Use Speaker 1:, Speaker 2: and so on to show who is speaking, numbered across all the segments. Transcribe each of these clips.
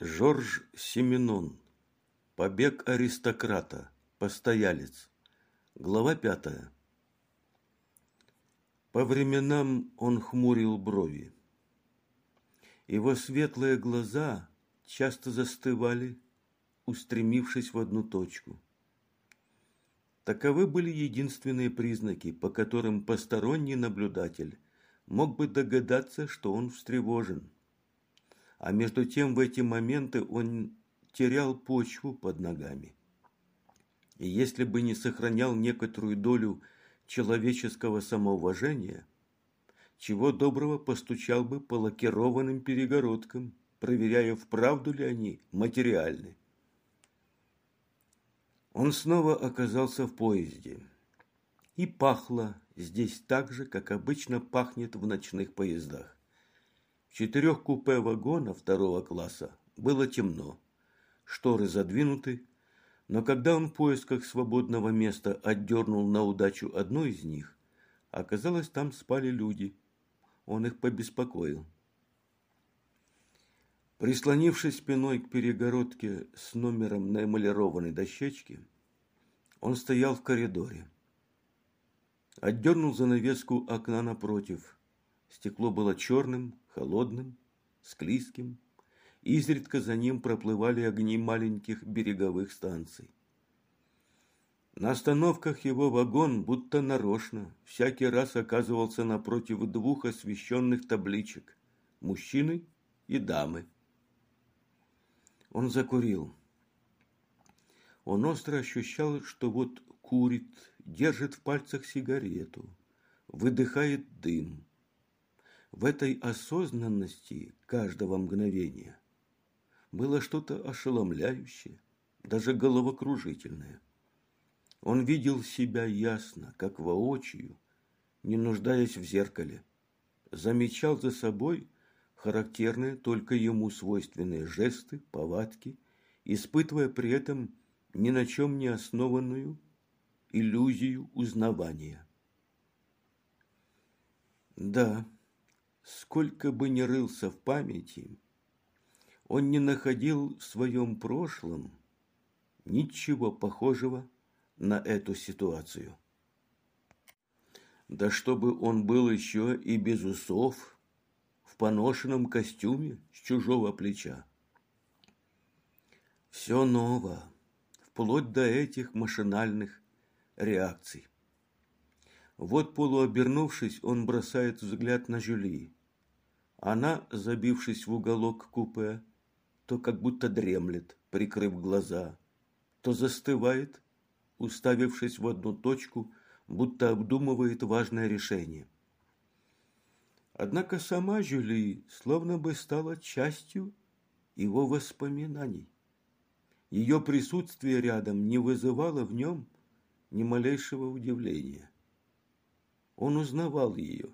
Speaker 1: Жорж Семенон. Побег аристократа. Постоялец. Глава пятая. По временам он хмурил брови. Его светлые глаза часто застывали, устремившись в одну точку. Таковы были единственные признаки, по которым посторонний наблюдатель мог бы догадаться, что он встревожен. А между тем в эти моменты он терял почву под ногами. И если бы не сохранял некоторую долю человеческого самоуважения, чего доброго постучал бы по лакированным перегородкам, проверяя, вправду ли они материальны. Он снова оказался в поезде. И пахло здесь так же, как обычно пахнет в ночных поездах. В четырех купе вагона второго класса было темно. Шторы задвинуты, но когда он в поисках свободного места отдернул на удачу одну из них, оказалось, там спали люди. Он их побеспокоил. Прислонившись спиной к перегородке с номером на эмалированной дощечке, он стоял в коридоре. Отдернул занавеску окна напротив. Стекло было черным, холодным, склизким. Изредка за ним проплывали огни маленьких береговых станций. На остановках его вагон, будто нарочно, всякий раз оказывался напротив двух освещенных табличек – мужчины и дамы. Он закурил. Он остро ощущал, что вот курит, держит в пальцах сигарету, выдыхает дым. В этой осознанности каждого мгновения было что-то ошеломляющее, даже головокружительное. Он видел себя ясно, как воочию, не нуждаясь в зеркале. Замечал за собой характерные только ему свойственные жесты, повадки, испытывая при этом ни на чем не основанную иллюзию узнавания. Да, сколько бы ни рылся в памяти, он не находил в своем прошлом ничего похожего на эту ситуацию. Да чтобы он был еще и без усов, в поношенном костюме с чужого плеча. Все ново вплоть до этих машинальных реакций. Вот полуобернувшись, он бросает взгляд на Жюли. Она, забившись в уголок купе, то как будто дремлет, прикрыв глаза, то застывает, уставившись в одну точку, будто обдумывает важное решение. Однако сама Жюли словно бы стала частью его воспоминаний. Ее присутствие рядом не вызывало в нем ни малейшего удивления. Он узнавал ее,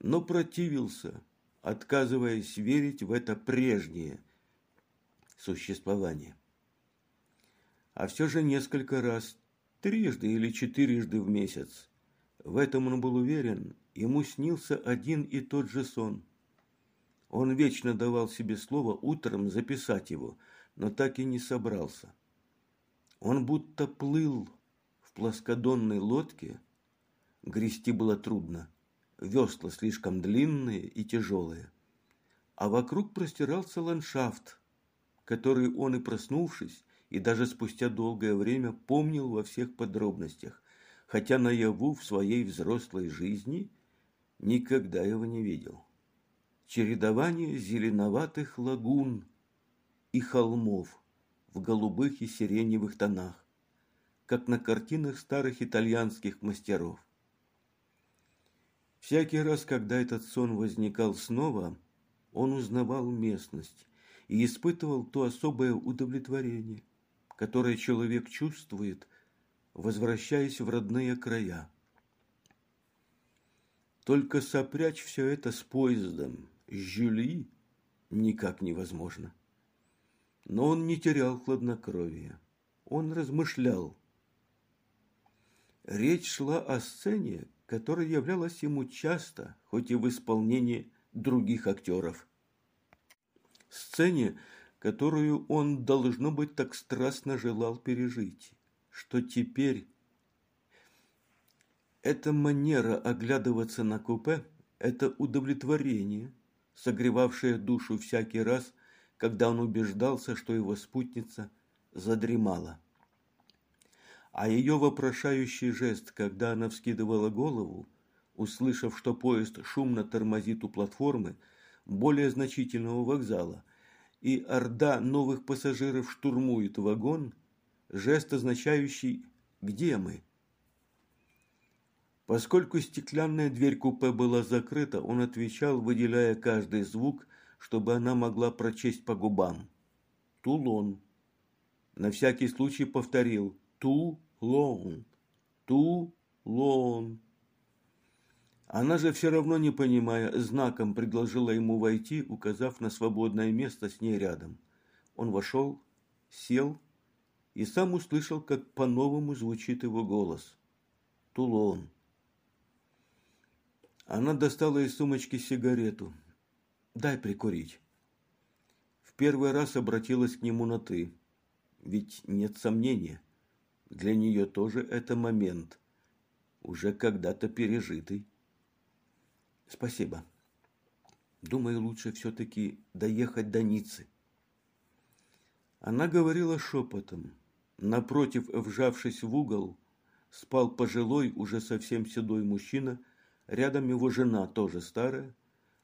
Speaker 1: но противился, отказываясь верить в это прежнее существование. А все же несколько раз, трижды или четырежды в месяц, в этом он был уверен, ему снился один и тот же сон. Он вечно давал себе слово утром записать его – но так и не собрался. Он будто плыл в плоскодонной лодке. Грести было трудно, весла слишком длинные и тяжелые. А вокруг простирался ландшафт, который он и проснувшись, и даже спустя долгое время помнил во всех подробностях, хотя наяву в своей взрослой жизни никогда его не видел. Чередование зеленоватых лагун – и холмов в голубых и сиреневых тонах, как на картинах старых итальянских мастеров. Всякий раз, когда этот сон возникал снова, он узнавал местность и испытывал то особое удовлетворение, которое человек чувствует, возвращаясь в родные края. Только сопрячь все это с поездом, с Жюли, никак невозможно. Но он не терял хладнокровия. Он размышлял. Речь шла о сцене, которая являлась ему часто, хоть и в исполнении других актеров. Сцене, которую он, должно быть, так страстно желал пережить, что теперь эта манера оглядываться на купе – это удовлетворение, согревавшее душу всякий раз, когда он убеждался, что его спутница задремала. А ее вопрошающий жест, когда она вскидывала голову, услышав, что поезд шумно тормозит у платформы более значительного вокзала, и орда новых пассажиров штурмует вагон, жест, означающий «Где мы?». Поскольку стеклянная дверь купе была закрыта, он отвечал, выделяя каждый звук, чтобы она могла прочесть по губам. «Тулон». На всякий случай повторил «Тулон». «Тулон». Она же все равно не понимая, знаком предложила ему войти, указав на свободное место с ней рядом. Он вошел, сел и сам услышал, как по-новому звучит его голос. Тулон. Она достала из сумочки сигарету. «Дай прикурить». В первый раз обратилась к нему на «ты». Ведь нет сомнения, для нее тоже это момент, уже когда-то пережитый. «Спасибо. Думаю, лучше все-таки доехать до Ниццы». Она говорила шепотом. Напротив, вжавшись в угол, спал пожилой, уже совсем седой мужчина – Рядом его жена, тоже старая.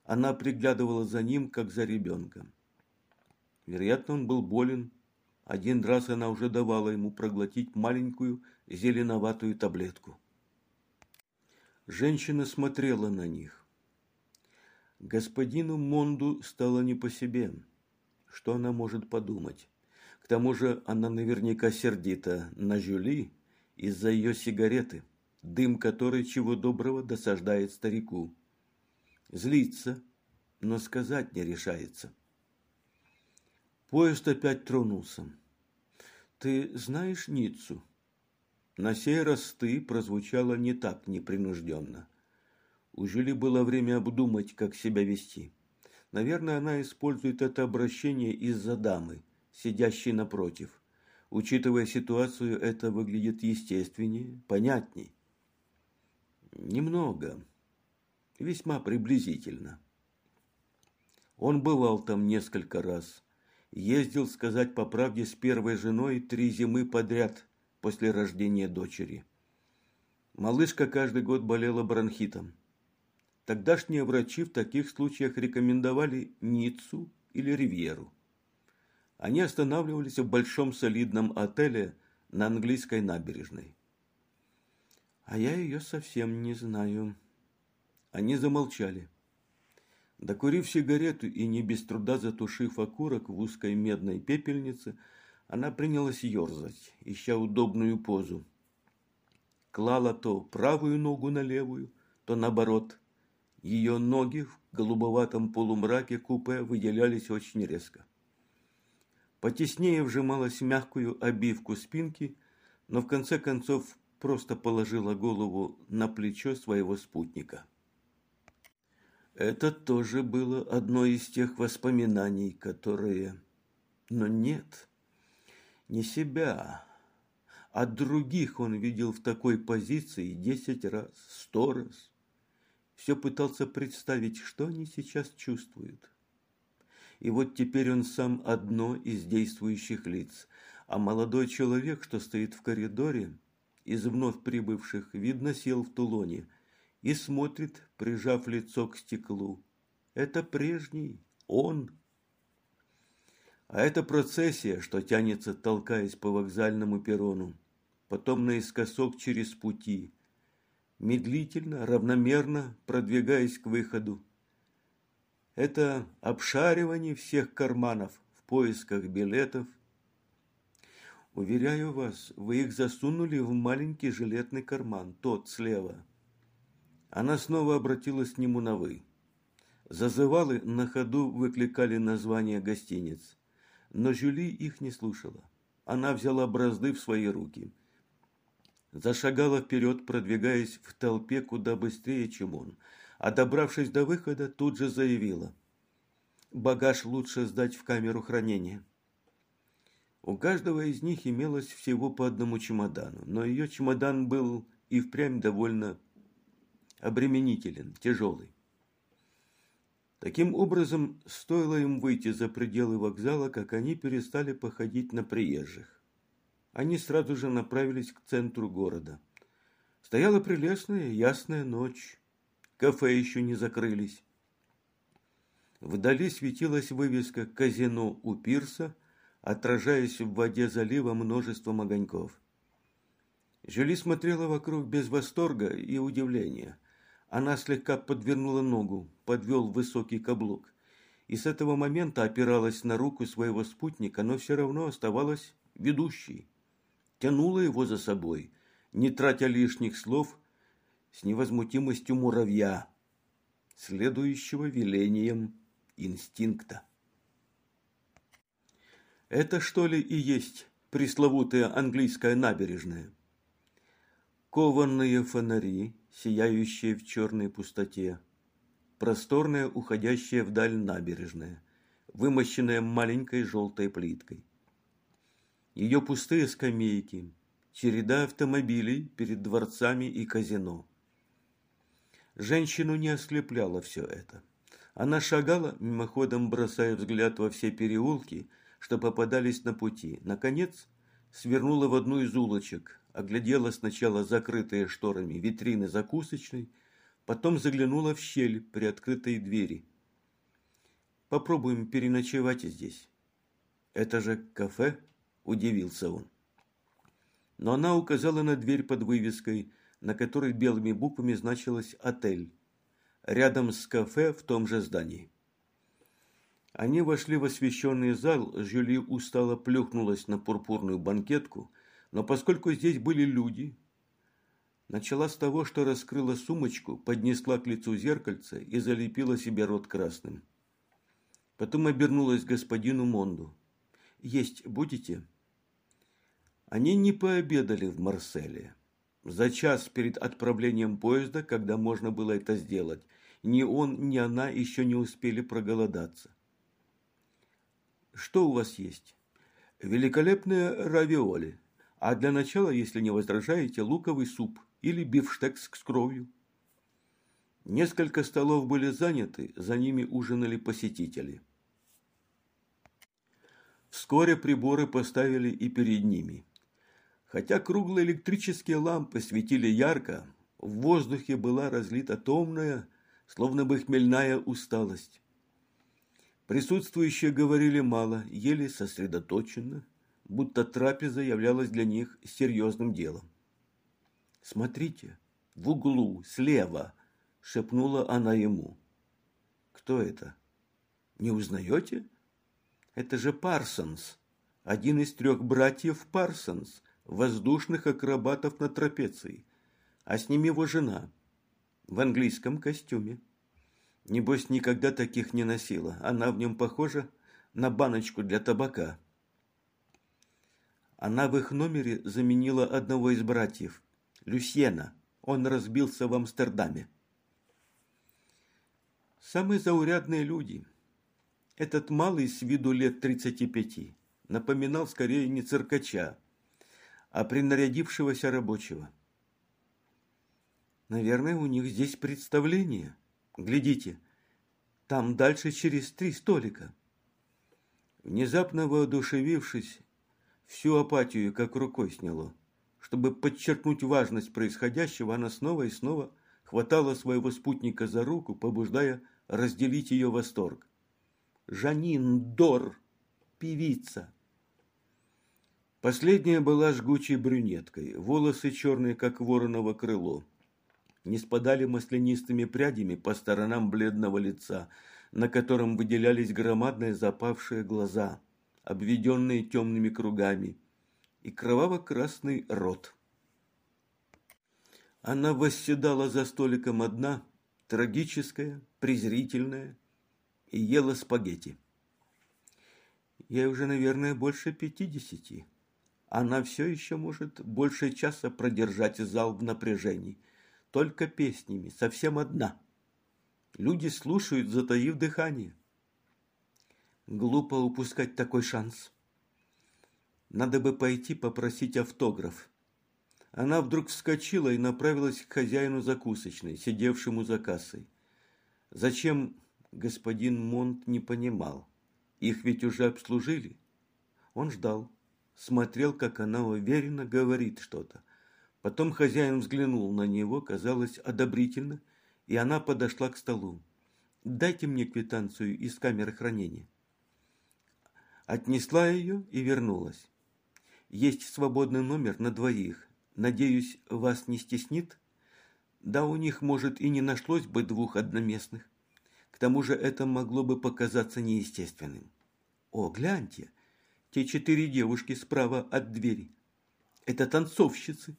Speaker 1: Она приглядывала за ним, как за ребенком. Вероятно, он был болен. Один раз она уже давала ему проглотить маленькую зеленоватую таблетку. Женщина смотрела на них. Господину Монду стало не по себе. Что она может подумать? К тому же она наверняка сердита на Жюли из-за ее сигареты дым которой чего доброго досаждает старику. Злится, но сказать не решается. Поезд опять тронулся. «Ты знаешь Ниццу?» На сей раз «ты» прозвучало не так непринужденно. У Жюли было время обдумать, как себя вести. Наверное, она использует это обращение из-за дамы, сидящей напротив. Учитывая ситуацию, это выглядит естественнее, понятней. Немного. Весьма приблизительно. Он бывал там несколько раз. Ездил, сказать по правде, с первой женой три зимы подряд после рождения дочери. Малышка каждый год болела бронхитом. Тогдашние врачи в таких случаях рекомендовали Ниццу или Ривьеру. Они останавливались в большом солидном отеле на английской набережной. А я ее совсем не знаю. Они замолчали. Докурив сигарету и не без труда затушив окурок в узкой медной пепельнице, она принялась ерзать, ища удобную позу. Клала то правую ногу на левую, то наоборот. Ее ноги в голубоватом полумраке купе выделялись очень резко. Потеснее вжималась мягкую обивку спинки, но в конце концов просто положила голову на плечо своего спутника. Это тоже было одно из тех воспоминаний, которые... Но нет, не себя, а других он видел в такой позиции десять раз, сто раз. Все пытался представить, что они сейчас чувствуют. И вот теперь он сам одно из действующих лиц, а молодой человек, что стоит в коридоре, из вновь прибывших, видно, сел в тулоне и смотрит, прижав лицо к стеклу. Это прежний, он. А это процессия, что тянется, толкаясь по вокзальному перрону, потом наискосок через пути, медлительно, равномерно продвигаясь к выходу. Это обшаривание всех карманов в поисках билетов, Уверяю вас, вы их засунули в маленький жилетный карман, тот слева. Она снова обратилась к нему на «вы». Зазывалы на ходу выкликали названия гостиниц. Но Жюли их не слушала. Она взяла бразды в свои руки. Зашагала вперед, продвигаясь в толпе куда быстрее, чем он. А добравшись до выхода, тут же заявила. багаж лучше сдать в камеру хранения. У каждого из них имелось всего по одному чемодану, но ее чемодан был и впрямь довольно обременителен, тяжелый. Таким образом, стоило им выйти за пределы вокзала, как они перестали походить на приезжих. Они сразу же направились к центру города. Стояла прелестная ясная ночь. Кафе еще не закрылись. Вдали светилась вывеска «Казино у пирса», отражаясь в воде залива множеством огоньков. Жюли смотрела вокруг без восторга и удивления. Она слегка подвернула ногу, подвел высокий каблук. И с этого момента опиралась на руку своего спутника, но все равно оставалась ведущей. Тянула его за собой, не тратя лишних слов, с невозмутимостью муравья, следующего велением инстинкта. Это что ли и есть пресловутая английская набережная? Кованные фонари, сияющие в черной пустоте, просторная, уходящая вдаль набережная, вымощенная маленькой желтой плиткой. Ее пустые скамейки, череда автомобилей перед дворцами и казино. Женщину не ослепляло все это. Она шагала, мимоходом бросая взгляд во все переулки, что попадались на пути. Наконец, свернула в одну из улочек, оглядела сначала закрытые шторами витрины закусочной, потом заглянула в щель при открытой двери. «Попробуем переночевать здесь». «Это же кафе?» – удивился он. Но она указала на дверь под вывеской, на которой белыми буквами значилось «Отель», рядом с кафе в том же здании. Они вошли в освещенный зал, Жюли устало плюхнулась на пурпурную банкетку – но поскольку здесь были люди, начала с того, что раскрыла сумочку, поднесла к лицу зеркальце и залепила себе рот красным. Потом обернулась к господину Монду. «Есть будете?» Они не пообедали в Марселе. За час перед отправлением поезда, когда можно было это сделать, ни он, ни она еще не успели проголодаться. «Что у вас есть?» «Великолепные равиоли», а для начала, если не возражаете, луковый суп или бифштекс с кровью. Несколько столов были заняты, за ними ужинали посетители. Вскоре приборы поставили и перед ними. Хотя круглые электрические лампы светили ярко, в воздухе была разлита томная, словно бы хмельная усталость. Присутствующие говорили мало, ели сосредоточенно – будто трапеза являлась для них серьезным делом. «Смотрите, в углу, слева!» – шепнула она ему. «Кто это? Не узнаете? Это же Парсонс, один из трех братьев Парсонс, воздушных акробатов на трапеции, а с ним его жена в английском костюме. Небось, никогда таких не носила. Она в нем похожа на баночку для табака». Она в их номере заменила одного из братьев, Люсьена. Он разбился в Амстердаме. Самые заурядные люди. Этот малый с виду лет 35 напоминал скорее не циркача, а принарядившегося рабочего. Наверное, у них здесь представление. Глядите, там дальше через три столика. Внезапно воодушевившись, Всю апатию как рукой сняло. Чтобы подчеркнуть важность происходящего, она снова и снова хватала своего спутника за руку, побуждая разделить ее восторг. Жанин Дор, певица. Последняя была жгучей брюнеткой, волосы черные, как вороново крыло. Не спадали маслянистыми прядями по сторонам бледного лица, на котором выделялись громадные запавшие глаза обведенные темными кругами, и кроваво-красный рот. Она восседала за столиком одна, трагическая, презрительная, и ела спагетти. Ей уже, наверное, больше пятидесяти. Она все еще может больше часа продержать зал в напряжении. Только песнями, совсем одна. Люди слушают, затаив дыхание. Глупо упускать такой шанс. Надо бы пойти попросить автограф. Она вдруг вскочила и направилась к хозяину закусочной, сидевшему за кассой. Зачем господин Монт не понимал? Их ведь уже обслужили. Он ждал, смотрел, как она уверенно говорит что-то. Потом хозяин взглянул на него, казалось, одобрительно, и она подошла к столу. «Дайте мне квитанцию из камеры хранения». Отнесла ее и вернулась. «Есть свободный номер на двоих. Надеюсь, вас не стеснит?» «Да у них, может, и не нашлось бы двух одноместных. К тому же это могло бы показаться неестественным». «О, гляньте! Те четыре девушки справа от двери. Это танцовщицы».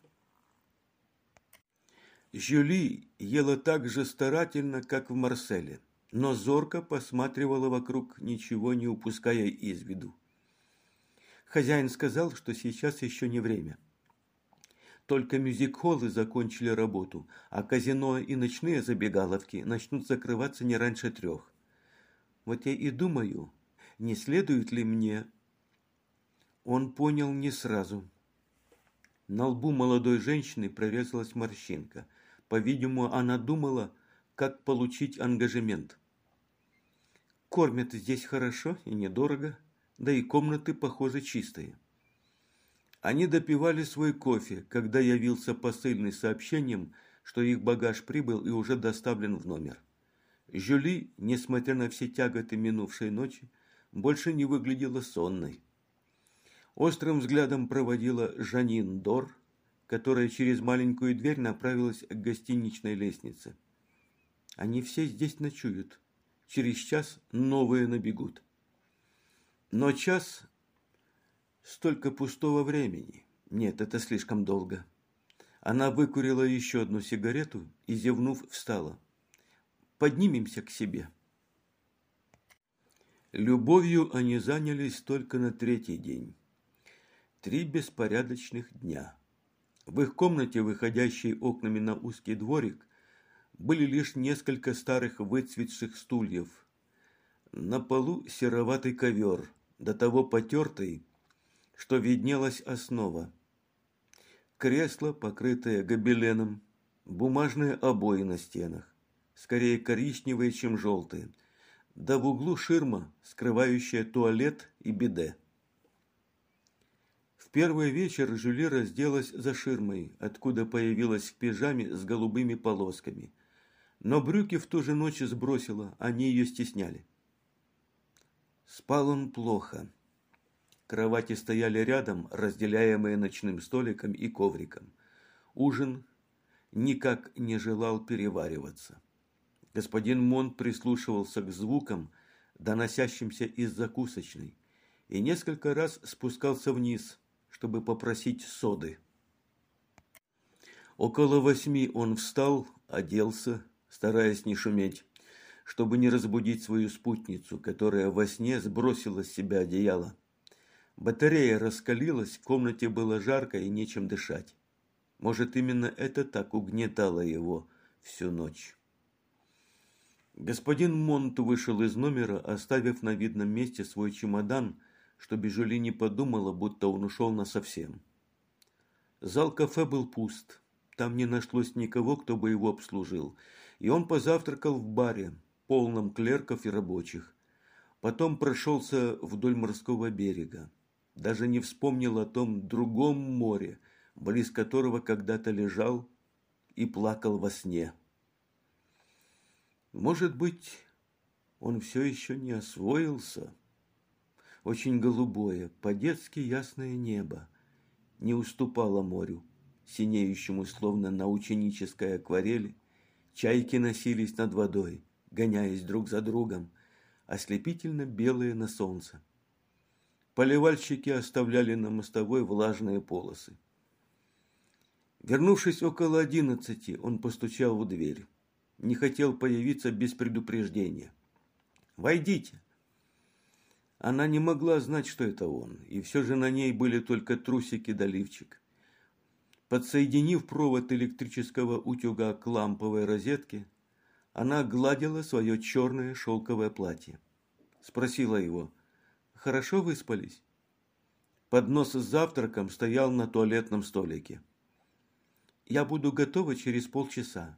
Speaker 1: Жюли ела так же старательно, как в Марселе но зорко посматривала вокруг, ничего не упуская из виду. Хозяин сказал, что сейчас еще не время. Только мюзик-холлы закончили работу, а казино и ночные забегаловки начнут закрываться не раньше трех. Вот я и думаю, не следует ли мне... Он понял не сразу. На лбу молодой женщины прорезалась морщинка. По-видимому, она думала, как получить ангажемент. Кормят здесь хорошо и недорого, да и комнаты, похоже, чистые. Они допивали свой кофе, когда явился посыльный сообщением, что их багаж прибыл и уже доставлен в номер. Жюли, несмотря на все тяготы минувшей ночи, больше не выглядела сонной. Острым взглядом проводила Жанин Дор, которая через маленькую дверь направилась к гостиничной лестнице. Они все здесь ночуют. Через час новые набегут. Но час – столько пустого времени. Нет, это слишком долго. Она выкурила еще одну сигарету и, зевнув, встала. Поднимемся к себе. Любовью они занялись только на третий день. Три беспорядочных дня. В их комнате, выходящей окнами на узкий дворик, были лишь несколько старых выцветших стульев. На полу сероватый ковер, до того потертый, что виднелась основа. Кресло, покрытое гобеленом, бумажные обои на стенах, скорее коричневые, чем желтые, да в углу ширма, скрывающая туалет и биде. В первый вечер Жюли разделась за ширмой, откуда появилась в пижаме с голубыми полосками – но брюки в ту же ночь сбросила, они ее стесняли. Спал он плохо. Кровати стояли рядом, разделяемые ночным столиком и ковриком. Ужин никак не желал перевариваться. Господин Монт прислушивался к звукам, доносящимся из закусочной, и несколько раз спускался вниз, чтобы попросить соды. Около восьми он встал, оделся, стараясь не шуметь, чтобы не разбудить свою спутницу, которая во сне сбросила с себя одеяло. Батарея раскалилась, в комнате было жарко и нечем дышать. Может, именно это так угнетало его всю ночь. Господин Монт вышел из номера, оставив на видном месте свой чемодан, чтобы Жюли не подумала, будто он ушел насовсем. Зал кафе был пуст. Там не нашлось никого, кто бы его обслужил, и он позавтракал в баре, полном клерков и рабочих. Потом прошелся вдоль морского берега. Даже не вспомнил о том другом море, близ которого когда-то лежал и плакал во сне. Может быть, он все еще не освоился? Очень голубое, по-детски ясное небо не уступало морю, синеющему словно на ученической акварели, Чайки носились над водой, гоняясь друг за другом, ослепительно белые на солнце. Поливальщики оставляли на мостовой влажные полосы. Вернувшись около одиннадцати, он постучал в дверь. Не хотел появиться без предупреждения. «Войдите!» Она не могла знать, что это он, и все же на ней были только трусики да лифчик. Подсоединив провод электрического утюга к ламповой розетке, она гладила свое черное шелковое платье. Спросила его, Хорошо выспались?» Поднос с завтраком стоял на туалетном столике. «Я буду готова через полчаса.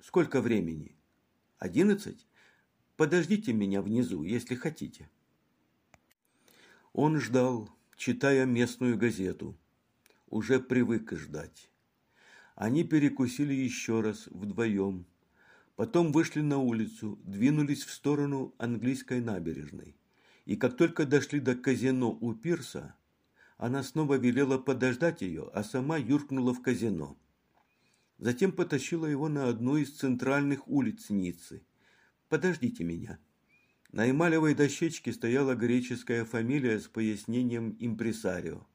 Speaker 1: Сколько времени? Одиннадцать? Подождите меня внизу, если хотите». Он ждал, читая местную газету. Уже привык ждать. Они перекусили еще раз вдвоем. Потом вышли на улицу, двинулись в сторону английской набережной. И как только дошли до казино у пирса, она снова велела подождать ее, а сама юркнула в казино. Затем потащила его на одну из центральных улиц Ниццы. «Подождите меня». На эмалевой дощечке стояла греческая фамилия с пояснением «импресарио».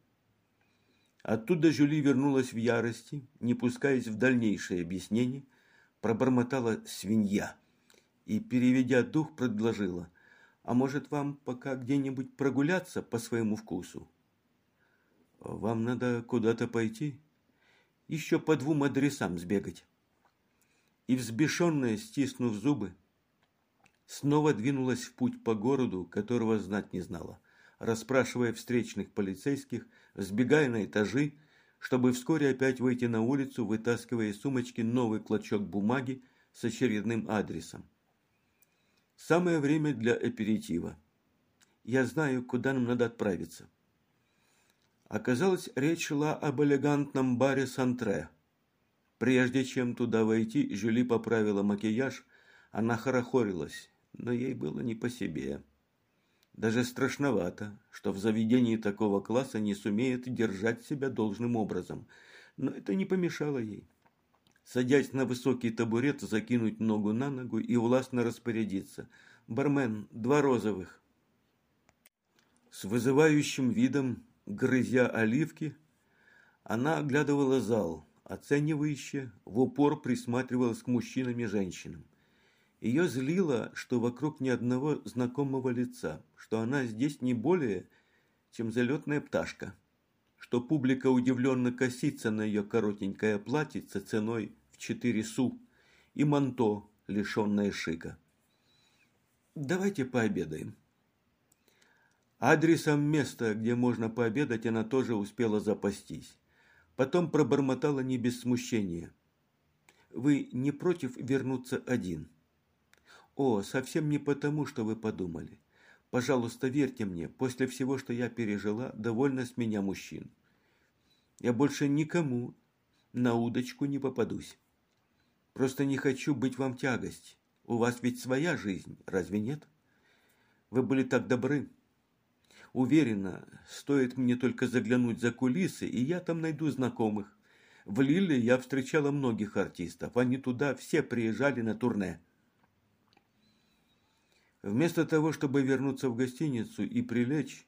Speaker 1: Оттуда Жюли вернулась в ярости, не пускаясь в дальнейшее объяснение, пробормотала «свинья» и, переведя дух, предложила «А может, вам пока где-нибудь прогуляться по своему вкусу?» «Вам надо куда-то пойти?» «Еще по двум адресам сбегать». И, взбешенная, стиснув зубы, снова двинулась в путь по городу, которого знать не знала, расспрашивая встречных полицейских, сбегая на этажи, чтобы вскоре опять выйти на улицу, вытаскивая из сумочки новый клочок бумаги с очередным адресом. Самое время для аперитива. Я знаю, куда нам надо отправиться. Оказалось, речь шла об элегантном баре Сантре. Прежде чем туда войти, Жюли поправила макияж, она хорохорилась, но ей было не по себе. Даже страшновато, что в заведении такого класса не сумеет держать себя должным образом. Но это не помешало ей. Садясь на высокий табурет, закинуть ногу на ногу и властно распорядиться. «Бармен, два розовых». С вызывающим видом, грызя оливки, она оглядывала зал, оценивающе, в упор присматривалась к мужчинам и женщинам. Ее злило, что вокруг ни одного знакомого лица, что она здесь не более, чем залетная пташка, что публика удивленно косится на ее коротенькое платьице ценой в четыре су и манто, лишенное шика. «Давайте пообедаем». Адресом места, где можно пообедать, она тоже успела запастись. Потом пробормотала не без смущения. «Вы не против вернуться один?» О, совсем не потому, что вы подумали. Пожалуйста, верьте мне, после всего, что я пережила, довольно с меня мужчин. Я больше никому на удочку не попадусь. Просто не хочу быть вам тягость. У вас ведь своя жизнь, разве нет? Вы были так добры. Уверена, стоит мне только заглянуть за кулисы, и я там найду знакомых. В Лилле я встречала многих артистов. Они туда все приезжали на турне. Вместо того, чтобы вернуться в гостиницу и прилечь,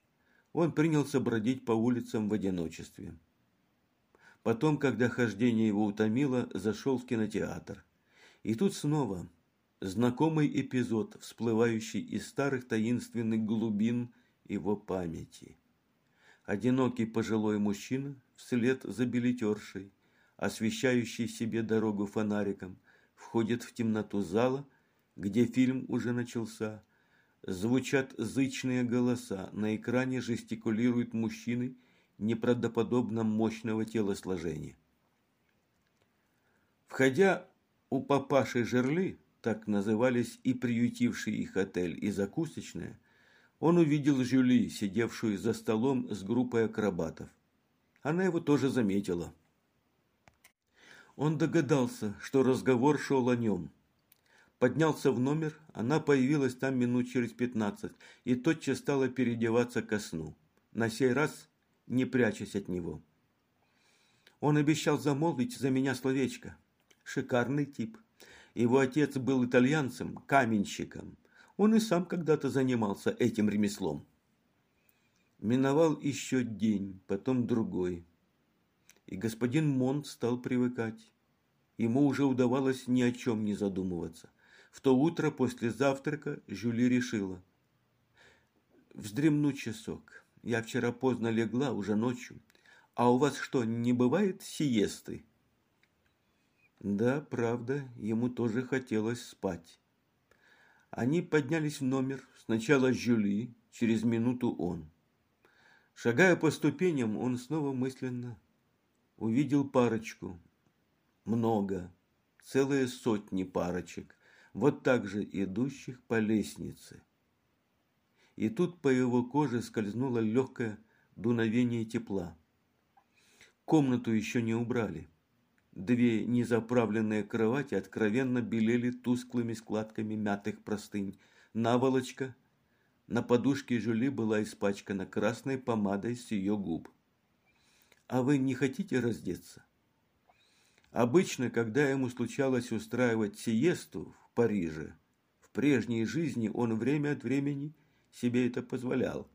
Speaker 1: он принялся бродить по улицам в одиночестве. Потом, когда хождение его утомило, зашел в кинотеатр. И тут снова знакомый эпизод, всплывающий из старых таинственных глубин его памяти. Одинокий пожилой мужчина вслед за билетершей, освещающий себе дорогу фонариком, входит в темноту зала, где фильм уже начался, Звучат зычные голоса, на экране жестикулируют мужчины неправдоподобно мощного телосложения. Входя у папаши Жерли, так назывались и приютивший их отель, и закусочная, он увидел Жюли, сидевшую за столом с группой акробатов. Она его тоже заметила. Он догадался, что разговор шел о нем – Поднялся в номер, она появилась там минут через пятнадцать и тотчас стала переодеваться ко сну, на сей раз не прячась от него. Он обещал замолвить за меня словечко. Шикарный тип. Его отец был итальянцем, каменщиком. Он и сам когда-то занимался этим ремеслом. Миновал еще день, потом другой. И господин Монт стал привыкать. Ему уже удавалось ни о чем не задумываться. В то утро после завтрака Жюли решила. Вздремну часок. Я вчера поздно легла, уже ночью. А у вас что, не бывает сиесты? Да, правда, ему тоже хотелось спать. Они поднялись в номер, сначала Жюли, через минуту он. Шагая по ступеням, он снова мысленно увидел парочку. Много, целые сотни парочек, вот так же идущих по лестнице. И тут по его коже скользнуло легкое дуновение тепла. Комнату еще не убрали. Две незаправленные кровати откровенно белели тусклыми складками мятых простынь. Наволочка на подушке Жюли была испачкана красной помадой с ее губ. «А вы не хотите раздеться?» Обычно, когда ему случалось устраивать сиесту Париже, в прежней жизни он время от времени себе это позволял.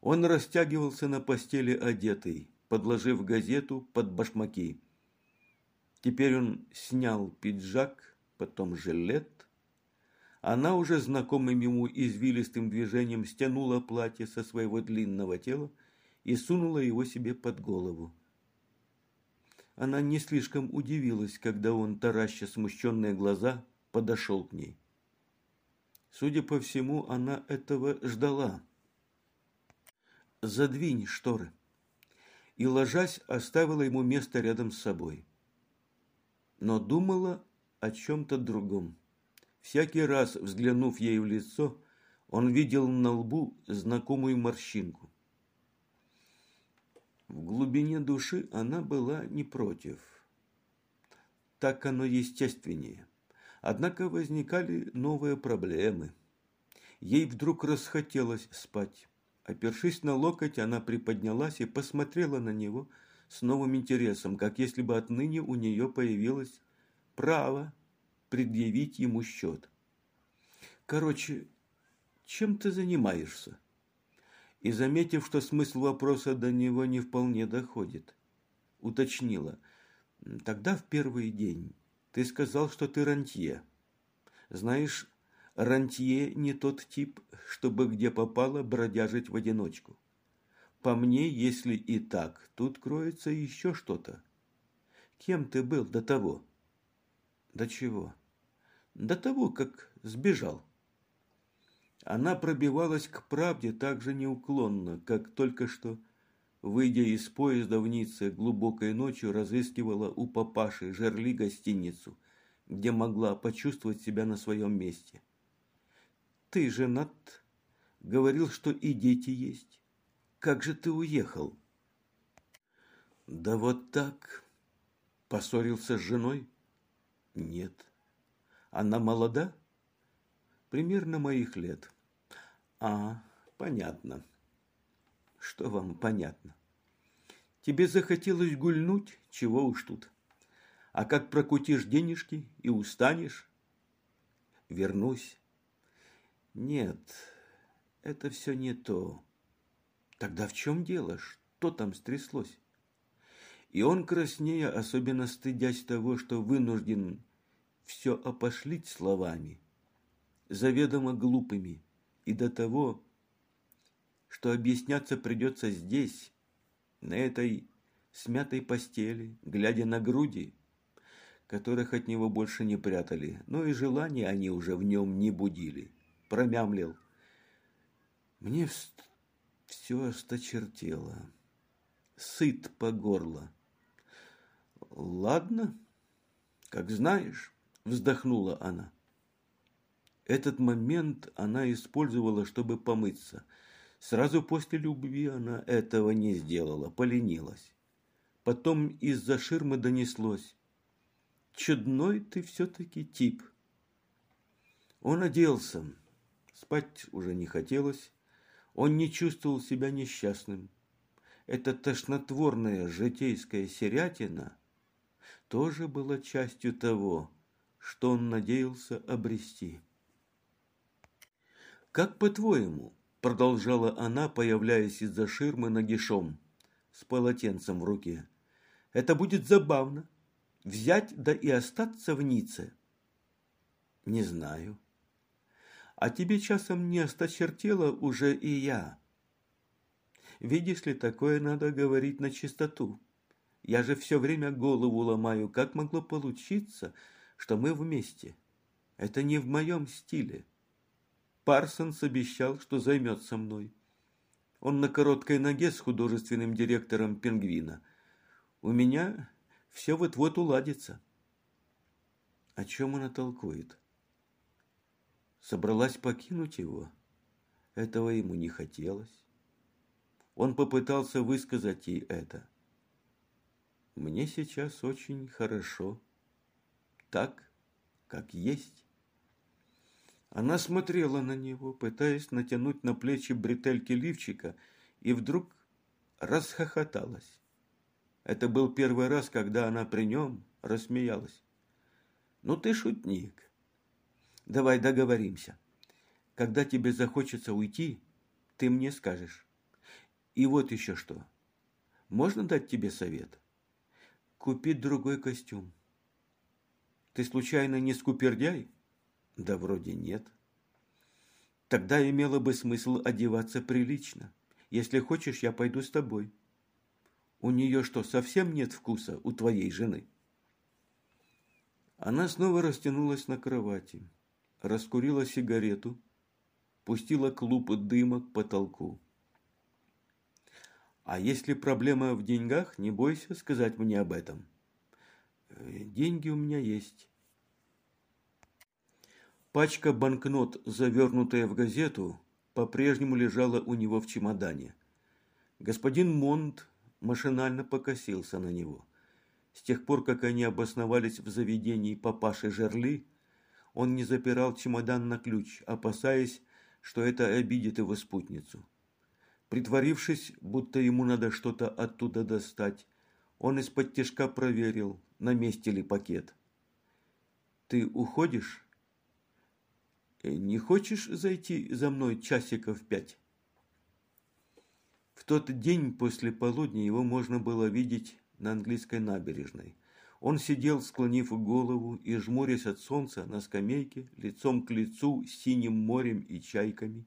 Speaker 1: Он растягивался на постели одетый, подложив газету под башмаки. Теперь он снял пиджак, потом жилет. Она уже знакомым ему извилистым движением стянула платье со своего длинного тела и сунула его себе под голову. Она не слишком удивилась, когда он, тараща смущенные глаза, подошел к ней. Судя по всему, она этого ждала. «Задвинь шторы». И, ложась, оставила ему место рядом с собой. Но думала о чем-то другом. Всякий раз, взглянув ей в лицо, он видел на лбу знакомую морщинку. В глубине души она была не против. Так оно естественнее. Однако возникали новые проблемы. Ей вдруг расхотелось спать. Опершись на локоть, она приподнялась и посмотрела на него с новым интересом, как если бы отныне у нее появилось право предъявить ему счет. Короче, чем ты занимаешься? и, заметив, что смысл вопроса до него не вполне доходит, уточнила. «Тогда в первый день ты сказал, что ты рантье. Знаешь, рантье не тот тип, чтобы где попало бродяжить в одиночку. По мне, если и так, тут кроется еще что-то. Кем ты был до того?» «До чего?» «До того, как сбежал». Она пробивалась к правде так же неуклонно, как только что, выйдя из поезда в Ницце, глубокой ночью разыскивала у папаши Жерли гостиницу, где могла почувствовать себя на своем месте. «Ты женат?» Говорил, что и дети есть. Как же ты уехал? Да вот так. Поссорился с женой? Нет. Она молода? Примерно моих лет. А, понятно. Что вам понятно? Тебе захотелось гульнуть? Чего уж тут. А как прокутишь денежки и устанешь? Вернусь. Нет, это все не то. Тогда в чем дело? Что там стряслось? И он краснея, особенно стыдясь того, что вынужден все опошлить словами, заведомо глупыми, и до того, что объясняться придется здесь, на этой смятой постели, глядя на груди, которых от него больше не прятали, но и желания они уже в нем не будили. Промямлил. Мне все осточертело. Сыт по горло. Ладно, как знаешь, вздохнула она. Этот момент она использовала, чтобы помыться. Сразу после любви она этого не сделала, поленилась. Потом из-за ширмы донеслось. «Чудной ты все-таки тип». Он оделся. Спать уже не хотелось. Он не чувствовал себя несчастным. Эта тошнотворная житейская серятина тоже была частью того, что он надеялся обрести. «Как по-твоему?» – продолжала она, появляясь из-за ширмы нагишом, с полотенцем в руке. «Это будет забавно. Взять да и остаться в Ницце». «Не знаю». «А тебе часом не осточертела уже и я?» «Видишь ли, такое надо говорить на чистоту. Я же все время голову ломаю, как могло получиться, что мы вместе. Это не в моем стиле». Парсонс обещал, что займется мной. Он на короткой ноге с художественным директором «Пингвина». У меня все вот-вот уладится. О чем она толкует? Собралась покинуть его? Этого ему не хотелось. Он попытался высказать ей это. Мне сейчас очень хорошо. Так, как есть. Она смотрела на него, пытаясь натянуть на плечи бретельки лифчика, и вдруг расхохоталась. Это был первый раз, когда она при нем рассмеялась. «Ну ты шутник. Давай договоримся. Когда тебе захочется уйти, ты мне скажешь. И вот еще что. Можно дать тебе совет? Купить другой костюм. Ты случайно не скупердяй? Да вроде нет. Тогда имело бы смысл одеваться прилично. Если хочешь, я пойду с тобой. У нее что, совсем нет вкуса у твоей жены? Она снова растянулась на кровати, раскурила сигарету, пустила клуб дыма к потолку. А если проблема в деньгах, не бойся сказать мне об этом. Э, деньги у меня есть. Пачка банкнот, завернутая в газету, по-прежнему лежала у него в чемодане. Господин Монт машинально покосился на него. С тех пор, как они обосновались в заведении папаши Жерли, он не запирал чемодан на ключ, опасаясь, что это обидит его спутницу. Притворившись, будто ему надо что-то оттуда достать, он из-под тяжка проверил, на месте ли пакет. «Ты уходишь?» Не хочешь зайти за мной часиков пять? В тот день после полудня его можно было видеть на английской набережной. Он сидел, склонив голову и жмурясь от солнца на скамейке, лицом к лицу с синим морем и чайками,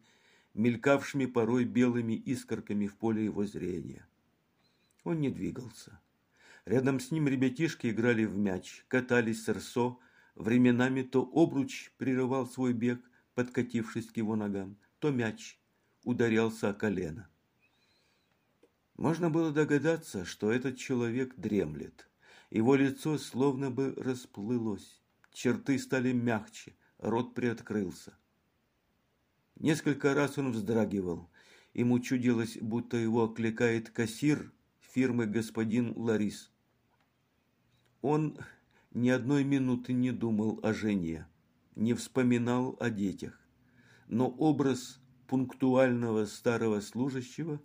Speaker 1: мелькавшими порой белыми искорками в поле его зрения. Он не двигался. Рядом с ним ребятишки играли в мяч, катались с рсо, временами то обруч прерывал свой бег, подкатившись к его ногам, то мяч ударялся о колено. Можно было догадаться, что этот человек дремлет. Его лицо словно бы расплылось, черты стали мягче, рот приоткрылся. Несколько раз он вздрагивал. Ему чудилось, будто его окликает кассир фирмы господин Ларис. Он ни одной минуты не думал о жене не вспоминал о детях, но образ пунктуального старого служащего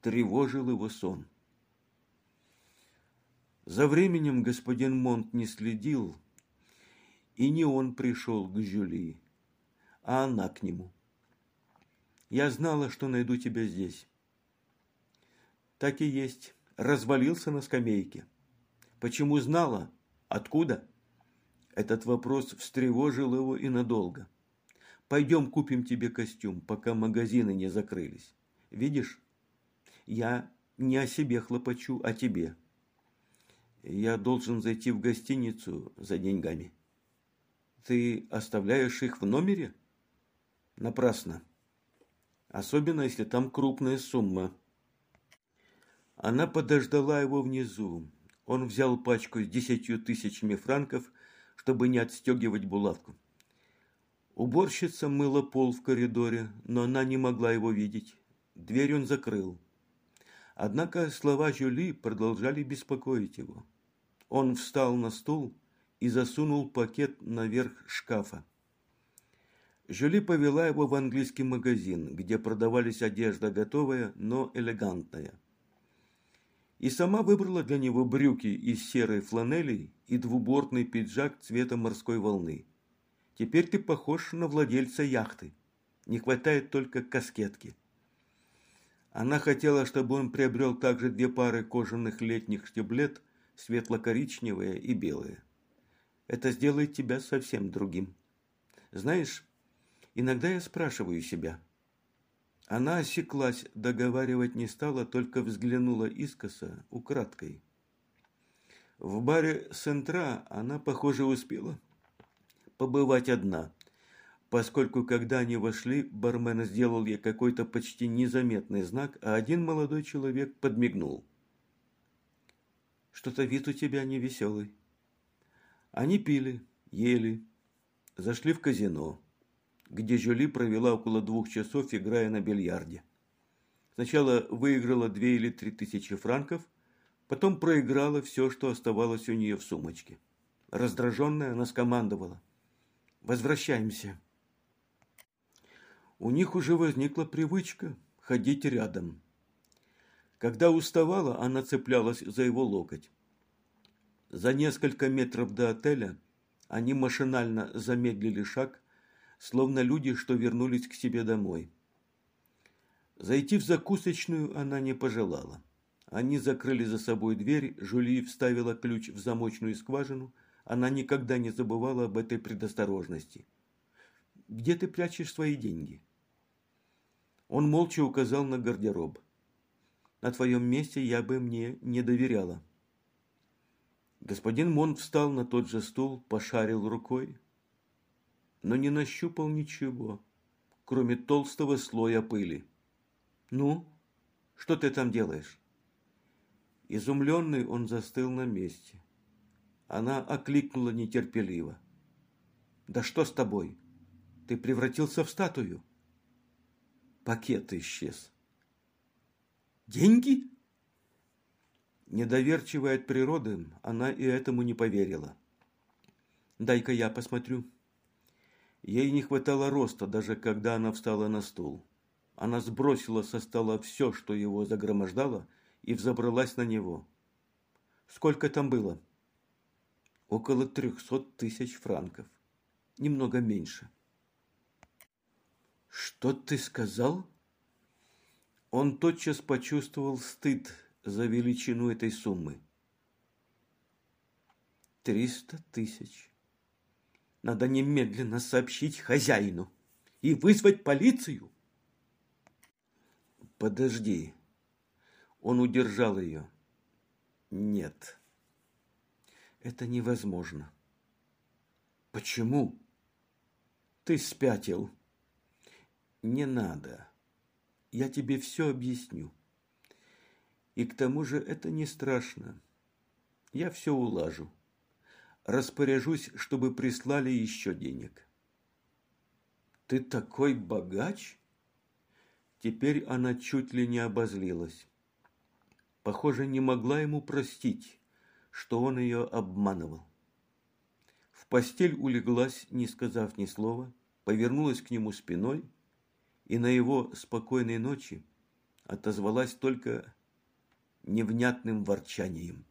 Speaker 1: тревожил его сон. За временем господин Монт не следил, и не он пришел к Жюли, а она к нему. Я знала, что найду тебя здесь. Так и есть. Развалился на скамейке. Почему знала? Откуда? Этот вопрос встревожил его и надолго. «Пойдем купим тебе костюм, пока магазины не закрылись. Видишь, я не о себе хлопочу, а тебе. Я должен зайти в гостиницу за деньгами. Ты оставляешь их в номере? Напрасно. Особенно, если там крупная сумма». Она подождала его внизу. Он взял пачку с десятью тысячами франков – чтобы не отстегивать булавку. Уборщица мыла пол в коридоре, но она не могла его видеть. Дверь он закрыл. Однако слова Жюли продолжали беспокоить его. Он встал на стул и засунул пакет наверх шкафа. Жюли повела его в английский магазин, где продавались одежда готовая, но элегантная и сама выбрала для него брюки из серой фланели и двубортный пиджак цвета морской волны. Теперь ты похож на владельца яхты. Не хватает только каскетки. Она хотела, чтобы он приобрел также две пары кожаных летних штиблет, светло-коричневые и белые. Это сделает тебя совсем другим. Знаешь, иногда я спрашиваю себя – она осеклась, договаривать не стала, только взглянула искоса, украдкой. В баре Сентра она, похоже, успела побывать одна. поскольку когда они вошли, бармен сделал ей какой-то почти незаметный знак, а один молодой человек подмигнул. «Что-то вид у тебя невеселый». Они пили, ели, зашли в казино, где Жюли провела около двух часов, играя на бильярде. Сначала выиграла две или три тысячи франков, потом проиграла все, что оставалось у нее в сумочке. Раздраженная, она скомандовала. «Возвращаемся». У них уже возникла привычка ходить рядом. Когда уставала, она цеплялась за его локоть. За несколько метров до отеля они машинально замедлили шаг, словно люди, что вернулись к себе домой. Зайти в закусочную она не пожелала. Они закрыли за собой дверь, Жюли вставила ключ в замочную скважину. Она никогда не забывала об этой предосторожности. «Где ты прячешь свои деньги?» Он молча указал на гардероб. «На твоем месте я бы мне не доверяла». Господин Мон встал на тот же стул, пошарил рукой, но не нащупал ничего, кроме толстого слоя пыли. «Ну, что ты там делаешь?» Изумленный он застыл на месте. Она окликнула нетерпеливо. «Да что с тобой? Ты превратился в статую?» Пакет исчез. «Деньги?» Недоверчивая от природы, она и этому не поверила. «Дай-ка я посмотрю». Ей не хватало роста, даже когда она встала на стул. Она сбросила со стола все, что его загромождало, и взобралась на него. Сколько там было? Около трехсот тысяч франков. Немного меньше. «Что ты сказал?» Он тотчас почувствовал стыд за величину этой суммы? Триста тысяч. Надо немедленно сообщить хозяину и вызвать полицию. Подожди. Он удержал ее. Нет. Это невозможно. Почему? Ты спятил. Не надо. Я тебе все объясню. И к тому же это не страшно. Я все улажу. Распоряжусь, чтобы прислали еще денег. Ты такой богач? Теперь она чуть ли не обозлилась. Похоже, не могла ему простить, что он ее обманывал. В постель улеглась, не сказав ни слова, повернулась к нему спиной и на его спокойной ночи отозвалась только невнятным ворчанием.